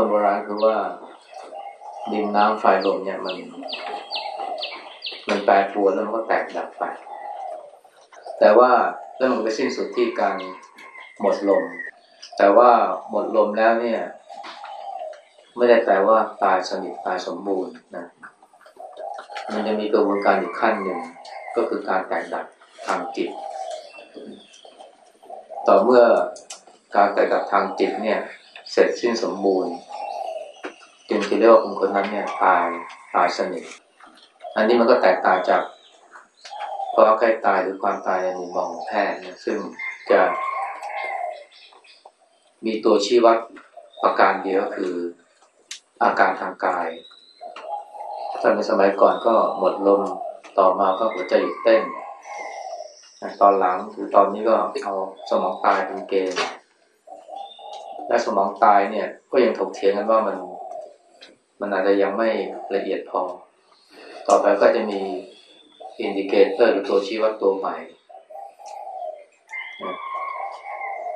คนโบราณคือว่าดินน้ำไฟลมเนี่ยมัน มันแปรปรวนแล้วมันก็แตกดับไป แต่ว่าแล้วมันก็ไปสิ้นสุดที่การหมดลม แต่ว่าหมดลมแล้วเนี่ย ไม่ได้แปลว่าตายสนิทตายสมบูรณ์นะ มันจะมีกระบวนการอีกขั้นหนึ่งก็คือการแตกดับทางจิต ต่อเมื่อการแตกดับทางจิตเนี่ย เสร็จสิ้นสมบูรณ์ จึงจะเรียว่าคนคนนั้นเนี่ยตายตายสนิท อันนี้มันก็แตกต่างจากภาวะใกล้ตายหรือความตายในมุมมองแพทย์นะซึ่งจะมีตัวชี้วัดประการเดียวก็คืออาการทางกายถ้าในสมัยก่อนก็หมดลมต่อมาก็หัวใจหยุดเต้น ตอนหลังคือตอนนี้ก็เอาสมองตายเป็นเกณฑ์และสมองตายเนี่ยก็ยังถกเถียงกันว่ามัน มันอาจจะยังไม่ละเอียดพอ ต่อไปก็จะมี indicator หรือตัวชี้วัดตัวใหม่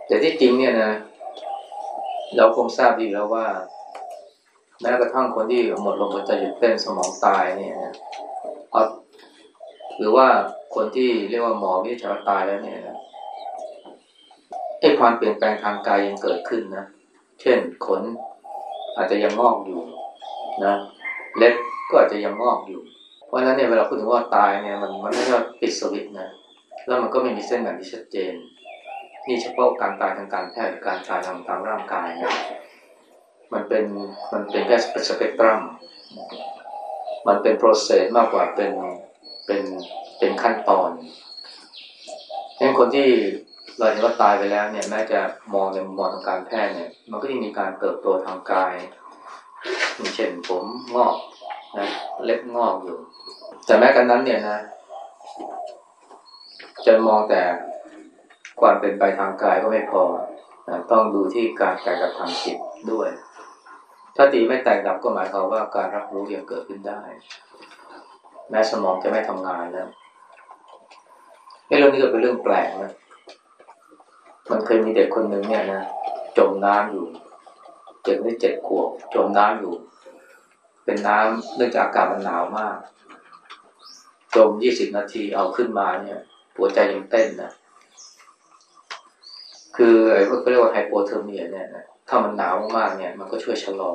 แต่ที่จริงเนี่ยนะ เราคงทราบดีแล้วว่าแม้กระทั่งคนที่หมดลมหายใจหยุดเต้นสมองตายเนี่ยนะหรือว่าคนที่เรียกว่าหมอวิจัยตายแล้วเนี่ยนะไอ้ความเปลี่ยนแปลงทางกายยังเกิดขึ้นนะ เช่นขนอาจจะยังงอกอยู่ นะเล็บก็อาจจะยังงอกอยู่ เพราะฉะนั้นเนี่ยเวลาพูดถึงว่าตายเนี่ยมันมันไม่ใช่ปิดสวิตนะแล้วมันก็ไม่มีเส้นแบ่งที่ชัดเจน นี่เฉพาะการตายทางการแพทย์หรือการตายทางทางร่างกายนะมันเป็นมันเป็นแค่สเปกตรัมมันเป็นโปรเซสมากกว่าเป็นเป็นเป็นขั้นตอนฉะนั้นคนที่เราเห็นว่าตายไปแล้วเนี่ยแม้จะมองในมุมมองทางการแพทย์เนี่ย มันก็ยังมีการเติบโตทางกาย เช่นผมงอกนะเล็บงอกอยู่ แต่แม้กันนั้นเนี่ยนะ จะมองแต่ความเป็นไปทางกายก็ไม่พอนะต้องดูที่การแตกดับทางจิตด้วย ถ้าตีไม่แตกดับก็หมายความว่าการรับรู้ยังเกิดขึ้นได้ แม้สมองจะไม่ทำงานนะไอ้เรื่องนี้ก็เป็นเรื่องแปลกนะ มันเคยมีเด็กคนหนึ่งเนี่ยนะจมน้ำอยู่ เจ็ดนี่เจ็ดขวบจมน้ำอยู่ เป็นน้ำเนื่องจากอากาศมันหนาวมาก จมยี่สิบนาทีเอาขึ้นมาเนี่ย หัวใจยังเต้นนะ คือไอ้พวกเขาเรียกว่า hypothermia เนี่ยนะถ้ามันหนาวมากเนี่ย มันก็ช่วยชะลอ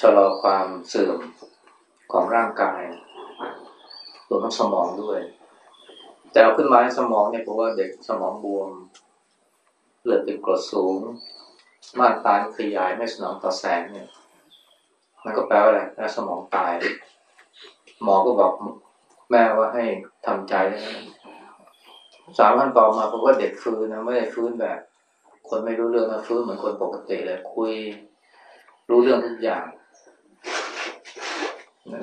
ชะลอความเสื่อมของร่างกายรวมทั้งสมองด้วย แต่เอาขึ้นมาในสมองเนี่ยเพราะว่าเด็กสมองบวมเลือดเป็นกรดสูง ม่านตาขยายไม่สนองต่อแสงเนี่ย มันก็แปลว่าอะไรแปลสมองตาย หมอก็บอกแม่ว่าให้ทำใจสามวันต่อมาเพราะว่าเด็กฟื้นนะไม่ได้ฟื้นแบบ คนไม่รู้เรื่องนะฟื้นเหมือนคนปกติเลยคุย รู้เรื่องทุกอย่าง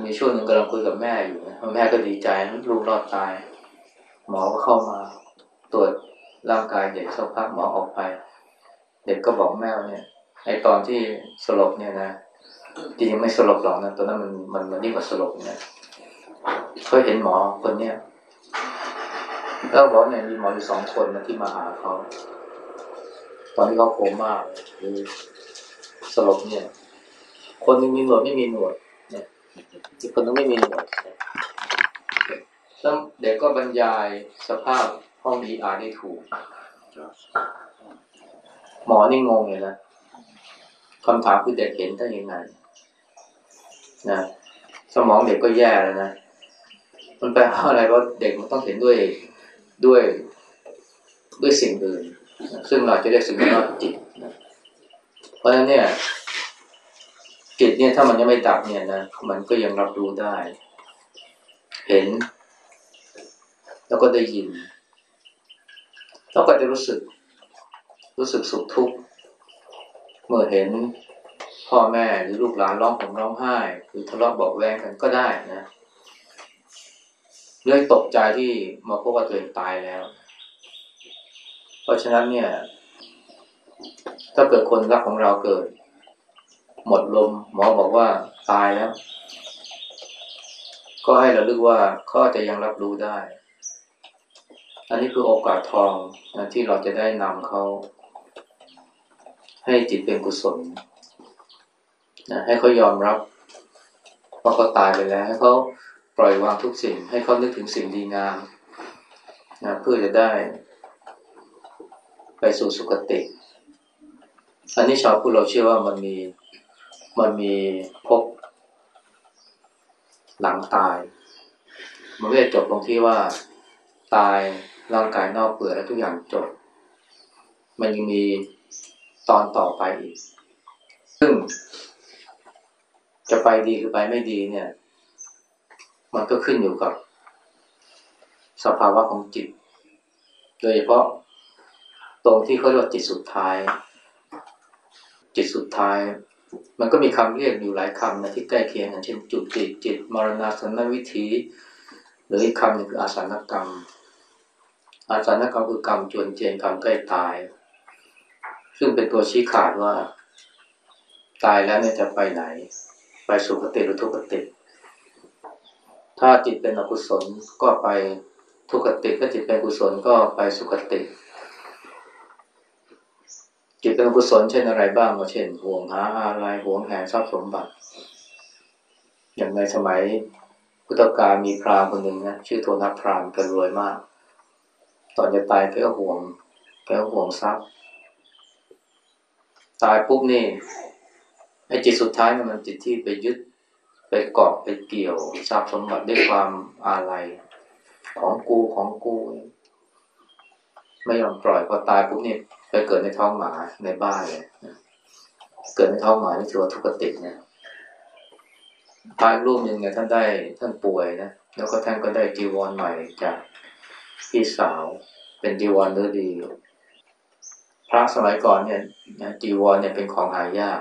มีช่วงหนึ่งกำลังคุยกับแม่อยู่นะแม่ก็ดีใจลูกรอดตาย หมอก็เข้ามา ตรวจร่างกายเด็กสักพักหมอออกไป เด็กก็บอกแม่เนี่ยไอตอนที่สลบเนี่ยนะจริงไม่สลบหรอกนะตอนนั้นมันมันมันยิ่กว่าสลบเนี่ยเคยเห็นหมอคนเนี้ยแล้วบอกเนี่ยมีหมออยู่สองคนนะที่มาหาเขาตอนที่เขาโคม่าหรือสลบเนี่ย คนนึงมีหนวดไม่มีหนวดเนี่ยอีกคนนึงไม่มีหนวดแล้วเด็กก็บรรยายสภาพห้องดีอาร์ได้ถูก หมอนี่งงเลยนะคำถามคือเด็กเห็นได้ยังไงนะสมองเด็กก็แย่แล้วนะมันแปลว่าอะไรว่าเด็กมันต้องเห็นด้วยด้วยด้วยสิ่งอื่นซึ่งเราจะเรียกสิ่งนี้ว่าจิตนะเพราะฉะนั้นเนี่ยจิตเนี่ยถ้ามันยังไม่ดับเนี่ยนะมันก็ยังรับรู้ได้ เห็น แล้วก็ได้ยิน แล้วก็จะรู้สึก รู้สึกสุขทุกข์เมื่อเห็นพ่อแม่หรือลูกหลานร้องผมร้องไห้หรือทะเลาะเบาแวงกันก็ได้นะเรื่องตกใจที่มาพบว่าตัวเองตายแล้ว เพราะฉะนั้นเนี่ย ถ้าเกิดคนรักของเราเกิด หมดลมหมอบอกว่าตายแล้ว ก็ให้เราลึกว่าเขาจะยังรับรู้ได้ อันนี้คือโอกาสทองนะที่เราจะได้นำเขา ให้จิตเป็นกุศลนะให้เขายอมรับว่าเขาตายไปแล้ว ให้เขาปล่อยวางทุกสิ่ง ให้เขานึกถึงสิ่งดีงามนะเพื่อจะได้ ไปสู่สุคติอันนี้ชาวพุทธเราเชื่อว่ามันมีมันมีพบหลังตาย มันไม่ได้จบตรงที่ว่าตายร่างกายนอกเปลือยแล้วทุกอย่างจบ มันยังมี ตอนต่อไปอีก ซึ่ง จะไปดีหรือไปไม่ดีเนี่ย มันก็ขึ้นอยู่กับ สภาวะของจิต โดยเฉพาะตรงที่เขาเรียกว่าจิตสุดท้าย จิตสุดท้าย มันก็มีคำเรียกอยู่หลายคำนะที่ใกล้เคียงกันเช่นจุดจิตจิตมรณาสนวิธีหรืออีกคำหนึ่งคืออาสานกรรม อาสานกรรมคือกรรมจวนเจียนกรรมใกล้ตาย ซึ่งเป็นตัวชี้ขาดว่า ตายแล้วเนี่ยจะไปไหน ไปสุคติหรือทุกขติถ้าจิตเป็นอกุศลก็ไปทุกขติถ้าจิตเป็นกุศลก็ไปสุคติ จิตเป็นอกุศลเช่นอะไรบ้างก็เช่นห่วงหาอะไรห่วงแหนทรัพย์สมบัติ อย่างในสมัยพุทธกาลมีพราหมณ์คนหนึ่งนะชื่อโทนพราหมณ์แกรวยมาก ตอนจะตายแกก็ห่วงแกก็ห่วงทรัพย์ ตายปุ๊บนี่ไอ้จิตสุดท้ายนี่ยมันจิตที่ไปยึดไปเกาะไปเกี่ยวทรัพย์สมบัติด้วยความอาลัยของกูของกู ไม่ยอมปล่อยพอตายปุ๊บนี่ไปเกิดในท้องหมาในบ้านเลยเกิดในท้องหมานี่ถือว่าทุกขติเนี่ยพระรูปหนึ่งเนี่ยท่านได้ท่านป่วยนะแล้วก็ท่านก็ได้จีวรใหม่จากพี่สาวเป็นจีวรเนื้อดี พระสมัยก่อนเนี่ยจีวรเนี่ยเป็นของหายาก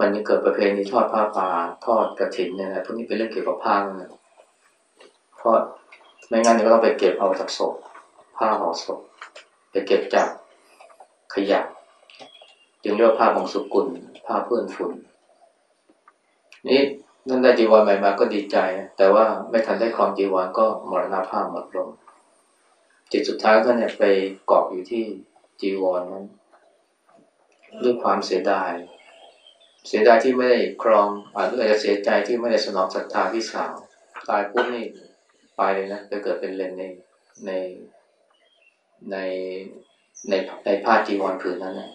มันยังเกิดประเพณีทอดผ้าป่าทอดกระถินเนี่ยนะพวกนี้เป็นเรื่องเกี่ยวกับผ้านะเพราะไม่งั้นเนี่ยก็ต้องไปเก็บเอาจากศพผ้าห่อศพไปเก็บจากขยะจึงเรียกว่าผ้าบองสุกุลผ้าเพื่อนฝุ่น นี่นั่นได้จีวรใหม่มาก็ดีใจ แต่ว่าไม่ทันได้ครองจีวรก็มรณภาพหมดลงจิตสุดท้ายก็เนี่ยไปเกาะอยู่ที่ จีวรนั้นด้วยความเสียดาย เสียดายที่ไม่ได้ครองอาจจะเสียใจที่ไม่ได้สนองศรัทธาพี่สาว ตายปุ๊บนี่ไปเลยนะไปเกิดเป็นเลนในในในในในผ้าจีวรผืนนั้นนะ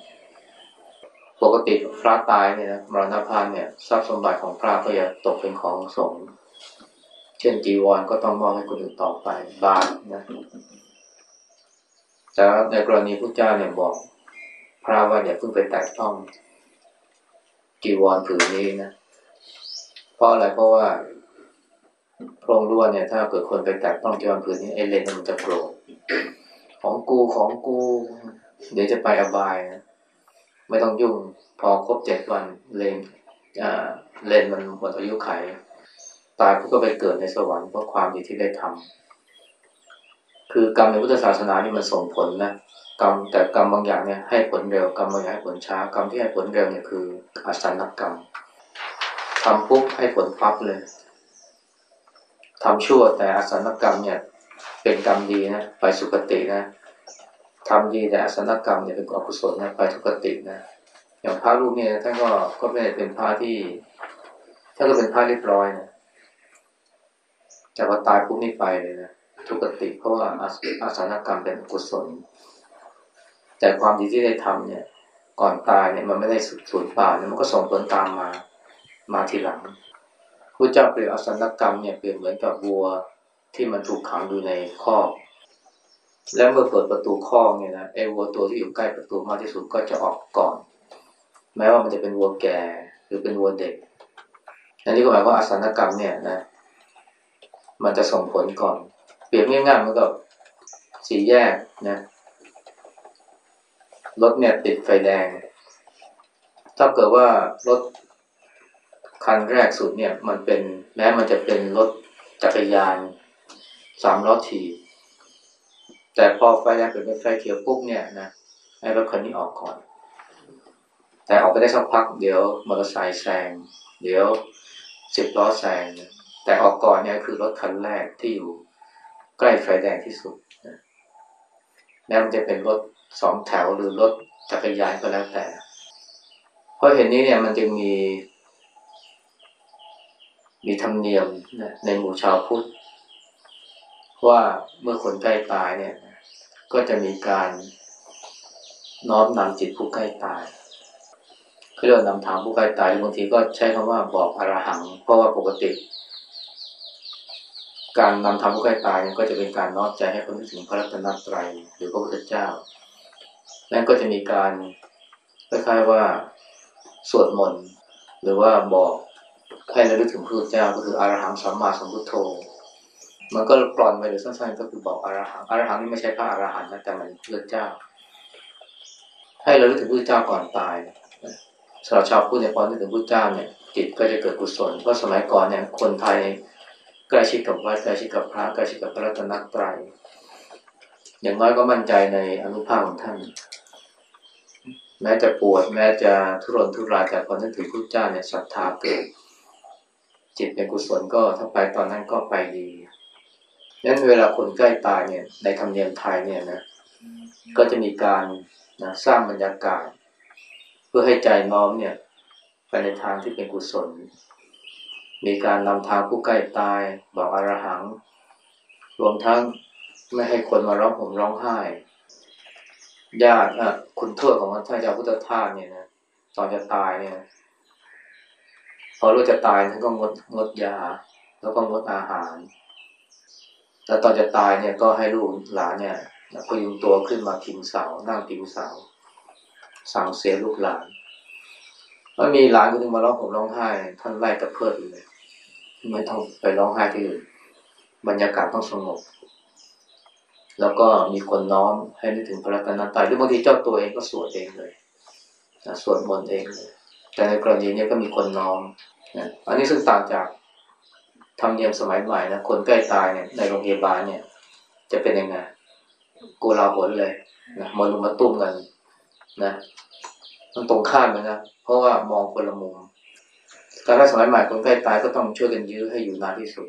ปกติพระตายเนี่ยนะมรณภาพเนี่ยทรัพย์สมบัติของพระก็จะตกเป็นของสงฆ์เช่นจีวรก็ต้องมอบให้คนอื่นต่อไปบาทนะ แต่ในกรณีพระเจ้าเนี่ยบอก พระว่าอย่าเพิ่งไปแตะต้องจีวรผืนนี้นะเพราะอะไรเพราะว่าพระองค์รู้ว่าเนี่ย ถ้าเกิดคนไปแตะต้องจีวรผืนนี้ไอเลนมันจะโกรธของกูของกู เดี๋ยวจะไปอบายนะไม่ต้องยุ่ง พอครบเจ็ดวันเลนอ่าเลนมันหมดอายุไขตายก็ไปเกิดในสวรรค์เพราะความดีที่ได้ทำ คือกรรมในพุทธศาสนานี่มันส่งผลนะกรรมแต่กรรมบางอย่างเนี่ยให้ผลเร็วกรรมบางอย่างให้ผลช้ากรรมที่ให้ผลเร็วเนี่ยคืออาสันกรรมทำปุ๊บให้ผลปั๊บเลยทำชั่วแต่อาสันกรรมเนี่ยเป็นกรรมดีนะไปสุคตินะทำดีแต่อาสนกรรมเนี่ยเป็นอกุศลนะไปทุกตินะอย่างพระรูปเนี่ยท่านก็ก็ไม่ได้เป็นพระที่ท่านก็เป็นพระเรียบร้อยนะแต่พอตายปุ๊บนี่ไปเลยนะ ทุกติ เพราะว่าอาสนกรรมเป็นกุศล แต่ความดีที่ได้ทำเนี่ย ก่อนตายเนี่ยมันไม่ได้สุดสูญเปล่าเนี่ยมันก็ส่งผลตามมามาทีหลังพระเจ้าเปรียบอาสนกรรมเนี่ยเปรียบเหมือนกับวัวที่มันถูกขังอยู่ในคอกแล้วเมื่อเปิดประตูคอกเนี่ยนะไอ้วัวตัวที่อยู่ใกล้ประตูมากที่สุดก็จะออกก่อน แม้ว่ามันจะเป็นวัวแก่หรือเป็นวัวเด็กอันนี้ก็หมายว่าอาสนกรรมเนี่ยนะ มันจะส่งผลก่อน รียบง่ายๆเหมือนกับสี่แยกนะรถเนี่ยติดไฟแดง ถ้าเกิดว่ารถคันแรกสุดเนี่ย มันเป็นแม้มันจะเป็นรถจักรยานสามล้อถีบแต่พอไฟแดงเป็นไฟเขียวปุ๊บเนี่ยนะไอ้รถคันนี้ออกก่อน แต่ออกไปได้สักพักเดี๋ยวมอเตอร์ไซค์แซงเดี๋ยวสิบล้อแซงแต่ออกก่อนเนี่ยคือรถคันแรกที่อยู่ ใกล้ไฟแดงที่สุดแม้มันจะเป็นรถสองแถวหรือรถจักรยานก็แล้วแต่ เพราะเห็นนี้เนี่ยมันจึงมี มีธรรมเนียมในหมู่ชาวพุทธว่าเมื่อคนใกล้ตายเนี่ย ก็จะมีการน้อมนำจิตผู้ใกล้ตายคือเรานำทางผู้ใกล้ตายบางทีก็ใช้คำว่าบอกอรหัง เพราะว่าปกติ การนำทางผู้ใกล้ตายก็จะเป็นการน้อมใจให้คนถึงพระรัตนตรัยหรือพระพุทธเจ้า แล้วก็จะมีการคล้ายๆว่าสวดมนต์หรือว่าบอกให้ระลึกถึงพระพุทธเจ้าก็คืออรหังสัมมาสัมพุทโธ มันก็กรอนไปหรือสั้นๆก็คือบอกอรหังอรหังนี่ไม่ใช่พระอรหันต์นะแต่มันพระเจ้า ให้เราลึกถึงพระเจ้าก่อนตายสำหรับชาวพุทธเนี่ยพอนึกถึงพระเจ้าเนี่ยจิตก็จะเกิดกุศลเพราะสมัยก่อนเนี่ยคนไทย ใกล้ชิดกับวัดใกล้ชิดกับพระใกล้ชิดกับพระรัตนตรัยอย่างน้อยก็มั่นใจในอนุภาพของท่าน แม้จะปวดแม้จะทุรนทุรายแต่พอนึกถึงพระเจ้าเนี่ยศรัทธาเกิด จิตเป็นกุศลก็ถ้าไปตอนนั้นก็ไปดีนั้นเวลาคนใกล้ตายเนี่ยในธรรมเนียมไทยเนี่ยนะก็จะมีการนะสร้างบรรยากาศ เพื่อให้ใจน้อมเนี่ยไปในทางที่เป็นกุศล มีการนำทางผู้ใกล้ตาย บอกอรหัง รวมทั้งไม่ให้คนมาร้องห่มร้องไห้ ญาติอะคุณทวดของท่านเจ้าพุทธทาสเนี่ยนะตอนจะตายเนี่ย พอรู้จะตายท่านก็งดงดยา แล้วก็งดอาหาร แล้วตอนจะตายเนี่ยก็ให้ลูกหลานเนี่ยพยุงตัวขึ้นมาพิงเสานั่งพิงเสาสั่งเสียลูกหลานแล้วมีหลานคนนึงมาร้องผมร้องไห้ ท่านไล่กระเพิดเลย ไม่ต้องไปร้องไห้ที่อื่นบรรยากาศต้องสงบ แล้วก็มีคนน้อมให้นึกถึงพระรัตนตรัยหรือบางทีเจ้าตัวเองก็สวดเองเลยสวดมนต์เองเลยแต่ในกรณีนี้ก็มีคนน้อมอันนี้ซึ่งต่างจากทำเนียมสมัยใหม่นะคนใกล้ตายเนี่ยในโรงพยาบาลเนี่ย จะเป็นยังไงกูลาหนเลยนะมาลุมมาตุ้มกันนะ มันตรงข้ามเลยนะเพราะว่ามองคนละมุม การรักสมัยใหม่คนใกล้ตายก็ต้องช่วยกันยื้อให้อยู่นานที่สุด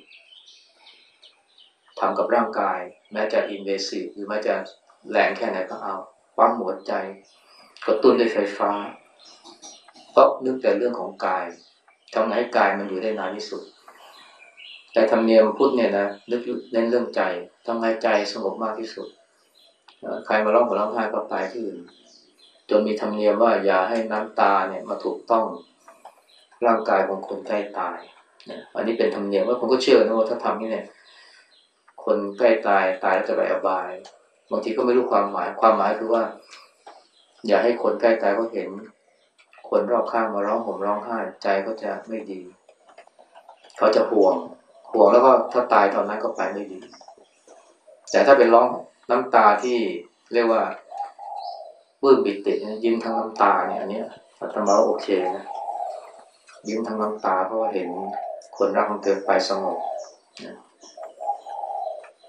ทำกับร่างกาย แม้จะอินเวสีหรือแม้จะแรงแค่ไหนก็เอาปั๊มหัวใจกระตุ้นด้วยไฟฟ้า เพราะนึกแต่เรื่องของกายทำไงให้กายมันอยู่ได้นานที่สุด แต่ธรรมเนียมพุทธเนี่ยนะนึกเน้นเรื่องใจทำให้ใจสงบมากที่สุด ใครมาร้องหัวร้องไห้ก็ตายที่อื่นจนมีธรรมเนียมว่าอย่าให้น้ำตาเนี่ยมาถูกต้อง ร่างกายของคนใกล้ตายอันนี้เป็นธรรมเนียมว่าผมก็เชื่อนะว่าถ้าทำนี่เนี่ยคนใกล้ตายตายแล้วจะไปอบาย บางทีก็ไม่รู้ความหมายความหมายคือว่า อย่าให้คนใกล้ตายก็เห็น คนรอบข้างมาร้องห่มร้องไห้ใจก็จะไม่ดี เขาจะห่วงห่วงแล้วก็ถ้าตายตอนนั้นก็ไปไม่ดี แต่ถ้าเป็นร้องน้ำตาที่เรียกว่าปื้มปิติยิ้มทั้งน้ำตาเนี่ยอันนี้อาตมาโอเคนะ ยิ้มทั้งน้ำตาเพราะว่าเห็นคนรักของเธอไปสงบนะ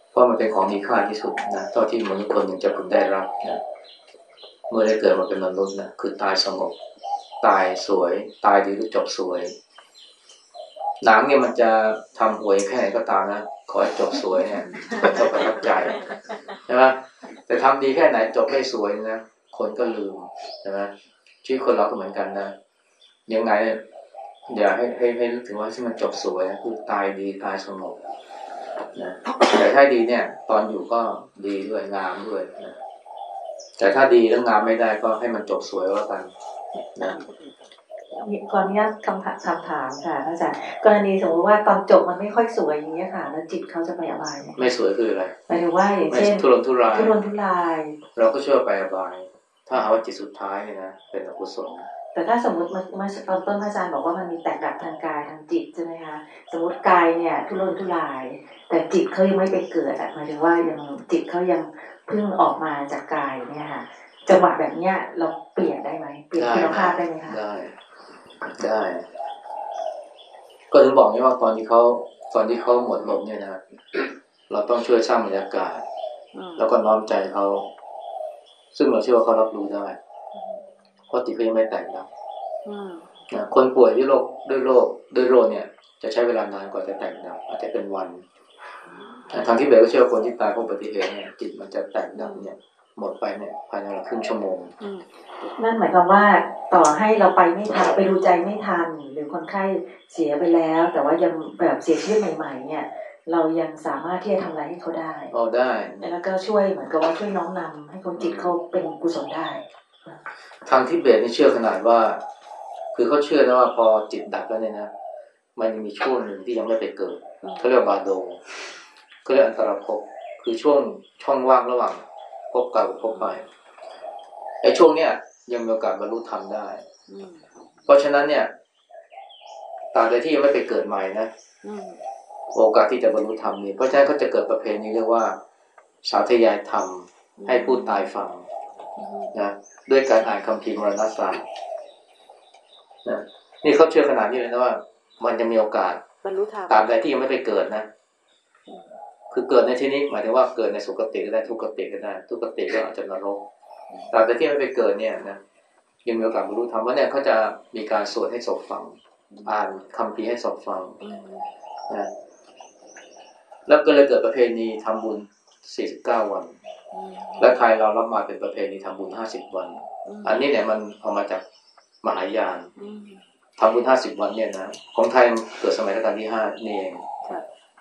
เพราะมันเป็นของมีค่าที่สุดนะเท่าที่มนุษย์คนหนึ่งจะพึงได้รับนะเมื่อได้เกิดมาเป็นมนุษย์นะคือตายสงบ ตายสวย ตายดีหรือจบสวย หนังเนี่ยมันจะทำหวยแค่ไหนก็ตามนะขอให้จบสวยเนี่ยคนก็ประทับใจใช่ไหมแต่ทำดีแค่ไหนจบไม่สวยนะคนก็ลืมใช่ไหมชีวิตคนเราก็เหมือนกันนะยังไง อย่าให้ให้ให้รู้ถึงว่าที่มันจบสวยคือตายดีตายสงบนะแต่ถ้าดีเนี่ย ตอนอยู่ก็ดีด้วยงามด้วยนะแต่ถ้าดีแล้วงามไม่ได้ก็ให้มันจบสวยว่ากันนะก่อนนี้คำถามคำถามค่ะอาจารย์กรณีสมมติว่าตอนจบมันไม่ค่อยสวยอย่างเงี้ยค่ะ แล้วจิตเขาจะไปอบายไหมไม่สวยคืออะไรหมายถึงว่าอย่างเช่นทุรนทุรายทุรนทุราย เราก็ช่วยไปอบาย ถ้าหาว่าจิตสุดท้ายเนี่ยนะเป็นอกุศล แต่ถ้าสมมติเมื่อตอนต้นอาจารย์บอกว่ามันมีแตกดับทางกายทางจิตใช่ไหมคะสมมติกายเนี่ยทุรนทุราย แต่จิตเขายังไม่ไปเกิดอะหมายถึงว่ายังจิตเขายังเพิ่งออกมาจากกายเนี่ยค่ะจังหวะแบบเนี้ยเราเปลี่ยนได้ไหมเปลี่ยนคุณภาพได้ไหมคะได้ได้ ก็ถึงบอกนี่ว่าตอนที่เขาตอนที่เขาหมดลมเนี่ยนะเราต้องช่วยสร้างบรรยากาศอืมแล้วก็น้อมใจเขา ซึ่งเราเชื่อว่าเขารับรู้ได้ เพราะจิตเขายังไม่แตกดับอืมนะคนป่วยด้วยโรคด้วยโรคด้วยโรคเนี่ย จะใช้เวลานานกว่าจะแตกดับอาจจะเป็นวันแต่ทางที่เบลก็เชื่อว่าคนที่ตายเพราะอุบัติเหตุเนี่ยจิตมันจะแตกดับเนี่ยหมดไปเนี่ยภายในเวลาครึ่งชั่วโมงอืมนั่นหมายความว่าต่อให้เราไปไม่ทันไปดูใจไม่ทันหรือคนไข้เสียไปแล้ว แต่ว่ายังแบบเสียชีวิตใหม่ ๆ เนี่ย เรายังสามารถที่จะทำอะไรให้เขาได้เอาได้ แล้วก็ช่วยเหมือนกับว่าช่วยน้อมนำให้คนจิตเขาเป็นกุศลได้ ทางที่เบสนี่เชื่อขนาดว่า คือเขาเชื่อนะว่าพอจิตดับแล้วเนี่ยนะมันยังมีช่วงหนึ่งที่ยังไม่ไปเกิดเขาเรียกว่าบาโดเขาเรียกอันตรภพคือช่วงช่องว่างระหว่างภพเก่ากับภพใหม่ไอ้ช่วงเนี้ยยังมีโอกาสบรรลุธรรมได้ เพราะฉะนั้นเนี่ยตราบใดที่ยังไม่ไปเกิดใหม่นะโอกาสที่จะบรรลุธรรมนี่เพราะฉะนั้นเขาจะเกิดประเพณีเรียกว่า สาธยายธรรมให้ผู้ตายฟัง นะด้วยการอ่านคัมภีร์มรณศาสตร์นะนี่เขาเชื่อขนาดนี้เลยนะว่า มันจะมีโอกาสบรรลุธรรมตามใดที่ยังไม่ไปเกิดนะ คือเกิดในที่นี้หมายถึงว่าเกิดในสุคติก็ได้ทุกขติก็ได้ ทุกขติก็อาจจะนรกตามใดที่ไม่ไปเกิดเนี่ยนะยังมีโอกาสบรรลุธรรมว่าะเนี่ยเขาจะมีการสวดให้ศพฟัง อ่านคัมภีร์ให้ศพฟังอืมนะแล้วก็เลยเกิดประเพณีทำบุญ 49 วันอืม และไทยเรารับมาเป็นประเพณีทำบุญ50วัน อันนี้เนี่ยมันเอามาจากมหายานอืมทำบุญ50วันเนี่ยนะของไทยเกิดสมัยรัชกาลที่ห้านี่เอง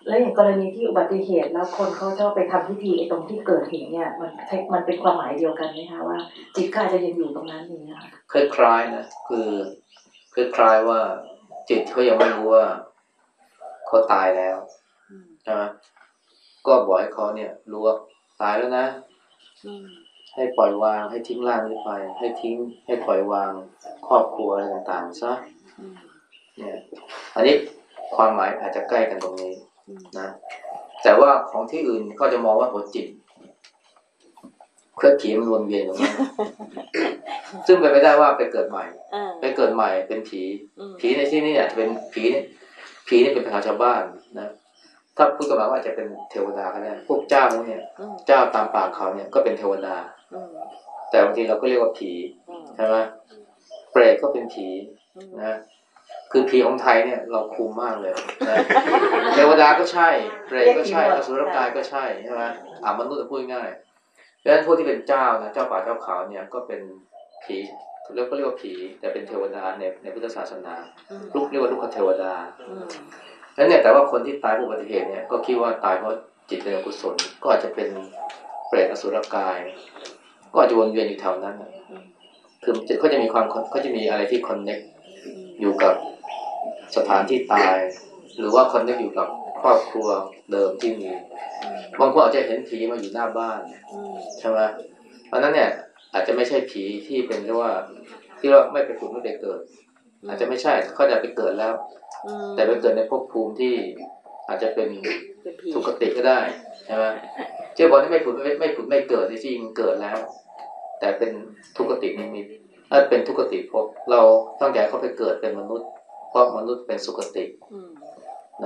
แล้วอย่างกรณีที่อุบัติเหตุแล้วคนเขาชอบไปทำพิธีไอ้ตรงที่เกิดเหตุเนี่ยมันมันเป็นความหมายเดียวกันไหมคะว่า จิตก็อาจจะยังอยู่ตรงนั้นอย่างเงี้ยค่ะคล้ายๆนะคือคล้ายๆว่าจิตเขายังไม่รู้ว่าเขาตายแล้วอืมใช่ไหมก็บอกให้เขาเนี่ยรู้ว่า ตายแล้วนะอืมให้ปล่อยวาง ให้ทิ้งร่างนี้ไป ให้ทิ้ง ให้ปล่อยวางครอบครัวอะไรต่างๆซะอืมเนี่ยอันนี้ความหมายอาจจะใกล้กันตรงนี้อืมนะแต่ว่าของที่อื่นก็จะมองว่าหัวจิตเคลื่อนผีมันวนเวียนอยู่นั้นซึ่งเป็นไปได้ว่าไปเกิดใหม่อ่าไปเกิดใหม่เป็นผีอืมผีในที่นี้อาจจะเป็นผีเนี่ยผีนี่เป็นภาษาชาวบ้านนะ ถ้าพูดกันมาว่าอาจจะเป็นเทวดาก็ได้พวกเจ้าพวกเนี่ยอืมเจ้าตามปากเขาเนี่ยก็เป็นเทวดาอืมแต่บางทีเราก็เรียกว่าผีอืมใช่ไหมเปรตก็เป็นผีอืมนะคือผีของไทยเนี่ยเราคุมมากเลยนะเทวดาก็ใช่ เปรตก็ใช่อสุรกายก็ใช่ใช่ไหมอ่ามนุษย์พูดง่ายๆดังนั้นพวกที่เป็นเจ้านะเจ้าป่าเจ้าเขาเนี่ยก็เป็นผีแล้วก็เรียกว่าผี แต่เป็นเทวดาในในพุทธศาสนาอืมลูกเรียกว่าลูกเทวดา แล้วเนี่ยแต่ว่าคนที่ตายเพราะอุบัติเหตุเนี่ยก็คิดว่าตายเพราะจิตเป็นอกุศลก็อาจจะเป็นเปรตอสุรกาย ก็อาจจะวนเวียนอยู่แถวนั้นน่ะอืมคือจิตเขาจะมีความเขาจะมีอะไรที่คอนเน็กอืมอยู่กับสถานที่ตาย หรือว่าคอนเน็กอยู่กับครอบครัวเดิมที่มีบางคนอาจจะเห็นผีมาอยู่หน้าบ้านใช่ไหมเพราะนั้นเนี่ยอาจจะไม่ใช่ผีที่เป็นเรียกว่าที่ว่าไม่ไปผุดไม่ไปเกิด อาจจะไม่ใช่เขาจะไปเกิดแล้วอืมแต่ไปเกิดในภพภูมิที่อาจจะเป็นเป็นผีสุคติก็ได้ใช่ไหมเจ้าบอกที่ไม่ผุดไม่ไม่ผุดไม่เกิดที่จริงเกิดแล้ว แต่เป็นทุกขตินิมิตถ้าเป็นทุกขติภพเราต้องอยากให้เขาไปเกิดเป็นมนุษย์ เพราะมนุษย์เป็นสุคติอืม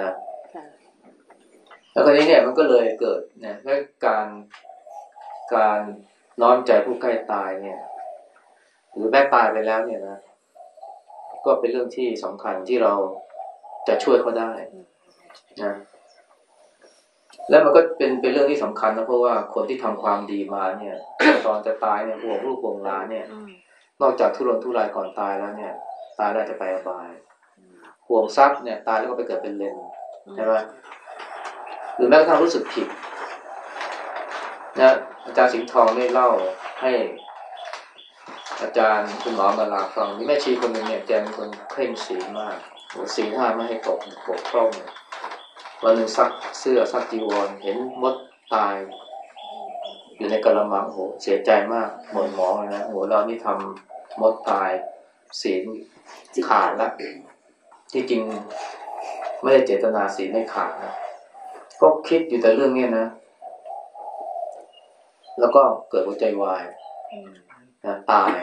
นะค่ะแล้วคราวนี้เนี่ยมันก็เลยเกิดเนี่ยเรื่องการการน้อมใจผู้ใกล้ตายเนี่ย หรือแม้ตายไปแล้วเนี่ยนะ ก็เป็นเรื่องที่สำคัญที่เราจะช่วยเขาได้นะแล้วมันก็เป็นเป็นเรื่องที่สำคัญนะเพราะว่าคนที่ทำความดีมาเนี่ย ตอนจะตายเนี่ยห่วงลูกห่วงหลานเนี่ย นอกจากทุรนทุรายก่อนตายแล้วเนี่ย ตายแล้วจะไปอบายห่วงทรัพย์เนี่ย ตายแล้วก็ไปเกิดเป็นเลนใช่ไหมหรือแม้กระทั่งรู้สึกผิดนะอาจารย์สิงห์ทองได้เล่าให้ อาจารย์คุณหมอมาลาฟังมีแม่ชีคนหนึ่งเนี่ยแกเป็นคนเคร่งศีลมากโอ้ศีลห้าไม่ให้ตกบกพร่องวันหนึ่งซักเสื้อซักจีวรเห็นมดตาย อยู่ในกระมังโอ้โหเสียใจมากหม่นหมองเลยนะโอ้โหเรานี่ทำมดตายศีลขาดแล้วที่จริงไม่ได้เจตนาศีลไม่ขาดนะก็คิดอยู่แต่เรื่องเนี้ยนะ แล้วก็เกิดหัวใจวายอืม นะตาย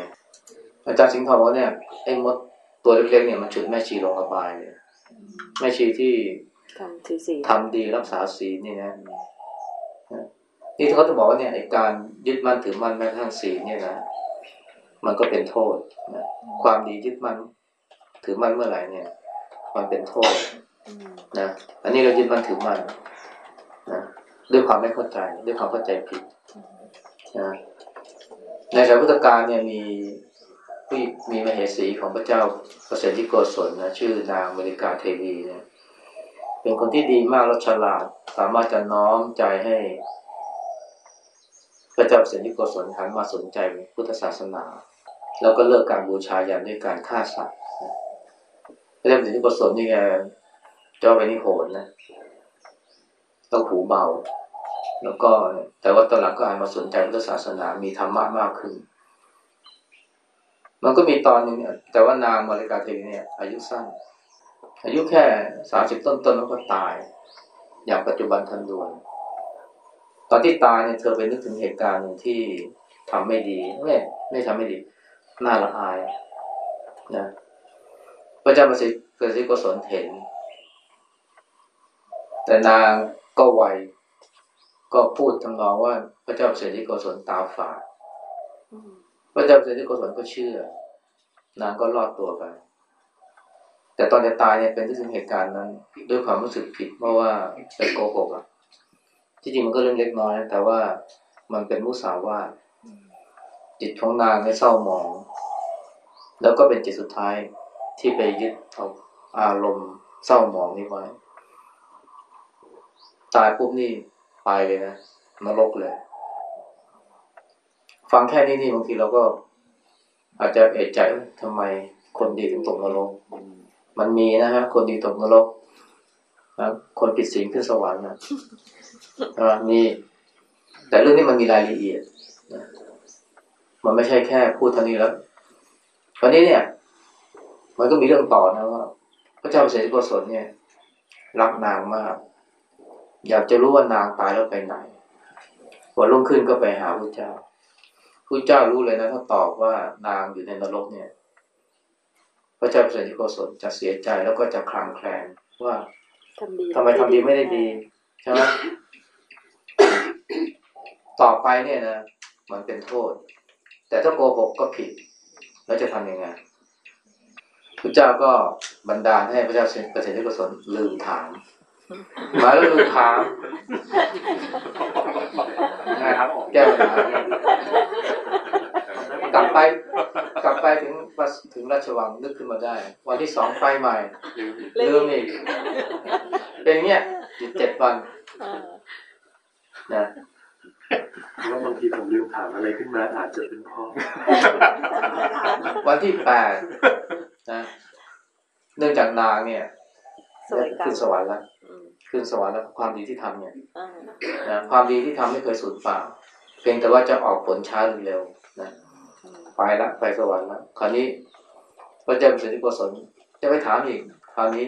อาจารย์สิงห์ทองบอกว่าเนี่ยไอ้มดตัวเล็กๆเนี่ยมันฉุดแม่ชีลงอบายเลยแม่ชีที่ทำถือศีลทำดีรักษาศีลนี่นะที่เขาจะบอกว่าเนี่ยไอ้การยึดมั่นถือมั่นแม้กระทั่งศีลเนี่ยนะมันก็เป็นโทษนะความดียึดมั่นถือมั่นเมื่อไหร่เนี่ย มันเป็นโทษอืมนะอันนี้เรายึดมั่นถือมั่นนะด้วยความไม่เข้าใจ ด้วยความเข้าใจผิดนะ ในสายพุทธกาลเนี่ยมีผู้มีมเหสีของพระเจ้าประเสริฐที่โกศลนะชื่อนางเมริกาเทวีเนี่ยเป็นคนที่ดีมากและฉลาด สามารถจะน้อมใจให้ พระเจ้าประเสริฐที่โกศลหันมาสนใจพุทธศาสนา แล้วก็เลิกการบูชายันด้วยการฆ่าสัตว์พระเจ้าประเสริฐที่โกศลนี่แกเจ้าไปนิโหนนะต้องหูเบา แล้วก็แต่ว่าตอนหลังก็หันมาสนใจพุทธศาสนามีธรรมะมากขึ้น มันก็มีตอนหนึ่งเนี่ยแต่ว่านางมาริกาเทวีเนี่ย อายุสั้น อายุแค่สามสิบต้นๆแล้วก็ตาย อย่างปัจจุบันทันด่วนตอนที่ตายเนี่ยเธอไปนึกถึงเหตุการณ์หนึ่งที่ทำไม่ดีไม่ไม่ทำไม่ดีน่าละอายนะพระเจ้าประสิทธิ์ประสิทธิ์โกศลเห็น แต่นางก็ไว ก็พูดทำนองว่าพระเจ้าประสิทธิ์โกศลตาฝาดพระเจ้าประสิทธิ์โกศลก็เชื่อ นางก็รอดตัวไป แต่ตอนจะตายเนี่ยเป็นที่ถึงเหตุการณ์นั้น ด้วยความรู้สึกผิดเพราะว่าไปโกหกอะ ที่จริงมันก็เรื่องเล็กน้อยนะแต่ว่ามันเป็นมุสาวาทจิตของนางไม่เศร้าหมอง แล้วก็เป็นจิตสุดท้ายที่ไปยึดเอาอารมณ์เศร้าหมองนี้ไว้ ตายปุ๊บนี่ ไปเลยนะนรกเลย ฟังแค่นี้นี่บางทีเราก็ อาจจะเอะใจว่าทำไมคนดีถึงตกนรก มันมีนะฮะคนดีตกนรกนะคนผิดศีลขึ้นสวรรค์นะอ่ามีแต่เรื่องนี้มันมีรายละเอียดนะมันไม่ใช่แค่พูดเท่านี้แล้วคราวนี้เนี่ย มันก็มีเรื่องต่อนะว่า พระเจ้าเสด็จโกศลเนี่ย รักนางมาก อยากจะรู้ว่านางตายแล้วไปไหนวันรุ่งขึ้นก็ไปหาพระเจ้าพระเจ้ารู้เลยนะถ้าตอบว่านางอยู่ในนรกเนี่ย พระเจ้าเสด็จโกศลจะเสียใจแล้วก็จะคลางแคลงว่าทำดีทำไมทำดีไม่ได้ดีใช่ไหมต่อไปเนี่ยนะมันเป็นโทษ แต่ถ้าโกหกก็ผิด แล้วจะทำยังไงพระเจ้าก็บันดาลให้พระเจ้าเปรตที่กุศลลืมถาม มาแล้วลืมถามนะครับแก้ปัญหาเนี่ยกลับไปกลับไปถึงถึงราชวังนึกขึ้นมาได้ วันที่สองไปใหม่ลืมอีกเป็นเงี้ยอยู่เจ็ดวันเออนะว่าบางทีผมลืมถามอะไรขึ้นมาอาจจะเป็นเพราะวันที่แปดนะเนื่องจากนางเนี่ยสวยกัขึ้นนสวรรค์แล้วอืม ขึ้นสวรรค์แล้วความดีที่ทำเนี่ยอ่านะความดีที่ทำไม่เคยสูญเปล่าเพียงแต่ว่าจะออกผลช้าหรือเร็วนะอืมไปละไปสวรรค์ละคราวนี้พระเจ้าประสิทธิโกศลจะไปถามอีกคราวนี้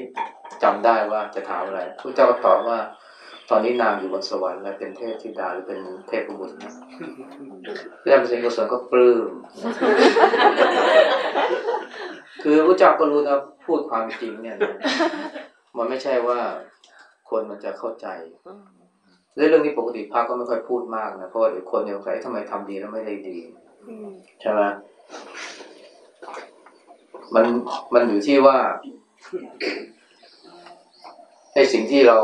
จำได้ว่าจะถามอะไรพระเจ้าก็ตอบว่า ตอนนี้นางอยู่บนสวรรค์และเป็นเทพธิดาหรือเป็นเทพบุตรนะพระเจ้าประสิทธิโกศลก็ปลื้มคือพระเจ้าก็รู้นะพูดความจริงเนี่ยนะมันไม่ใช่ว่า คนมันจะเข้าใจอืมเรื่องนี้ปกติพระก็ไม่ค่อยพูดมากนะเพราะว่าเดี๋ยวคนเนี่ยสงสัยเอ๊ะทำไมทำดีแล้วไม่ได้ดีอืมใช่ไหมมันมันอยู่ที่ว่าไอ้สิ่งที่เรา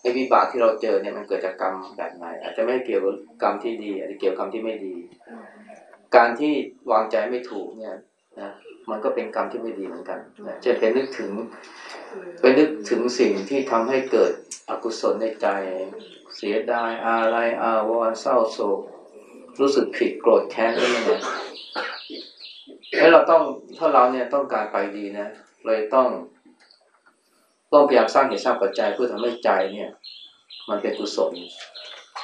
ไอ้วิบากที่เราเจอเนี่ยมันเกิดจากกรรมแบบไหน อาจจะไม่เกี่ยวกับกรรมที่ดี อาจจะเกี่ยวกับกรรมที่ไม่ดี การที่วางใจไม่ถูกเนี่ยนะมันก็เป็นกรรมที่ไม่ดีเหมือนกันนะเช่นเป็นนึกถึงไปนึกถึงสิ่งที่ทำให้เกิด อกุศลในใจ เสียดายอะไรอาวรณ์เศร้าโศก รู้สึกผิดโกรธแค้นนี่นะแล้วเราต้องถ้าเราเนี่ยต้องการไปดีนะ เลยต้องต้องพยายามสร้างเหตุสร้างปัจจัยเพื่อทำให้ใจเนี่ย มันเป็นกุศล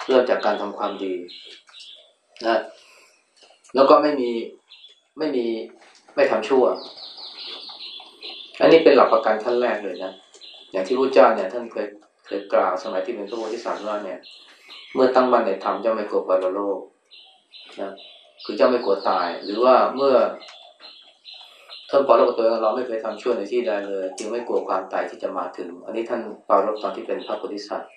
เริ่มจากการทำความดีนะแล้วก็ไม่มีไม่มีไม่ทำชั่ว อันนี้เป็นหลักประกันขั้นแรกเลยนะ อย่างที่พระเจ้าเนี่ยท่านเคย ยกล่าวสมัยที่เป็นพระโพธิสัตว์ว่าเนี่ย เมื่อตั้งมั่นในธรรมเจ้าไม่กลัวปรโลกนะคือเจ้าไม่กลัวตาย หรือว่าเมื่อท่านปรลกตัวเองเราไม่เคยทำชั่วในที่ใดเลย จึงไม่กลัวความตายที่จะมาถึง อันนี้ท่านปรลบตอนที่เป็นพระโพธิสัตว์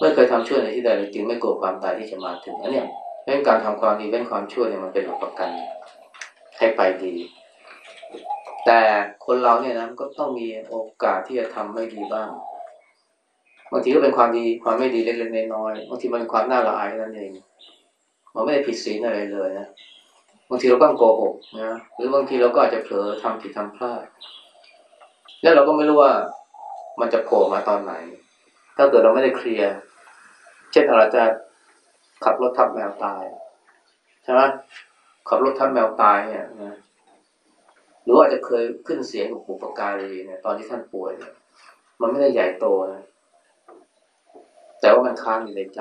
ไม่เคยทำชั่วในที่ใดเลยจึงไม่กลัวความตายที่จะมาถึงอันเนี้ยเรื่องการทำความดีเว้นความชั่วเนี่ยมันเป็นหลักประกันให้ไปดี แต่คนเราเนี่ยนะก็ต้องมีโอกาสที่จะทำไม่ดีบ้าง บางทีก็เป็นความดีความไม่ดีเล็กๆน้อยๆบางทีมันเป็นความน่าละอายนั่นเอง มันไม่ได้ผิดศีลอะไรเลยนะบางทีเราก็ต้องโกหกนะหรือบางทีเราก็อาจจะเผลอทำผิดทำพลาดแล้วเราก็ไม่รู้ว่ามันจะโผล่มาตอนไหน ถ้าเกิดเราไม่ได้เคลียร์ เช่นเราจะขับรถทับแมวตายใช่ไหมขับรถทับแมวตายเนี่ยนะหรือว่าอาจจะเคยขึ้นเสียงกับผู้ปุปการีเนี่ยตอนที่ท่านป่วยเนี่ยมันไม่ได้ใหญ่โตนะ แต่ว่ามันค้างอยู่ในใจ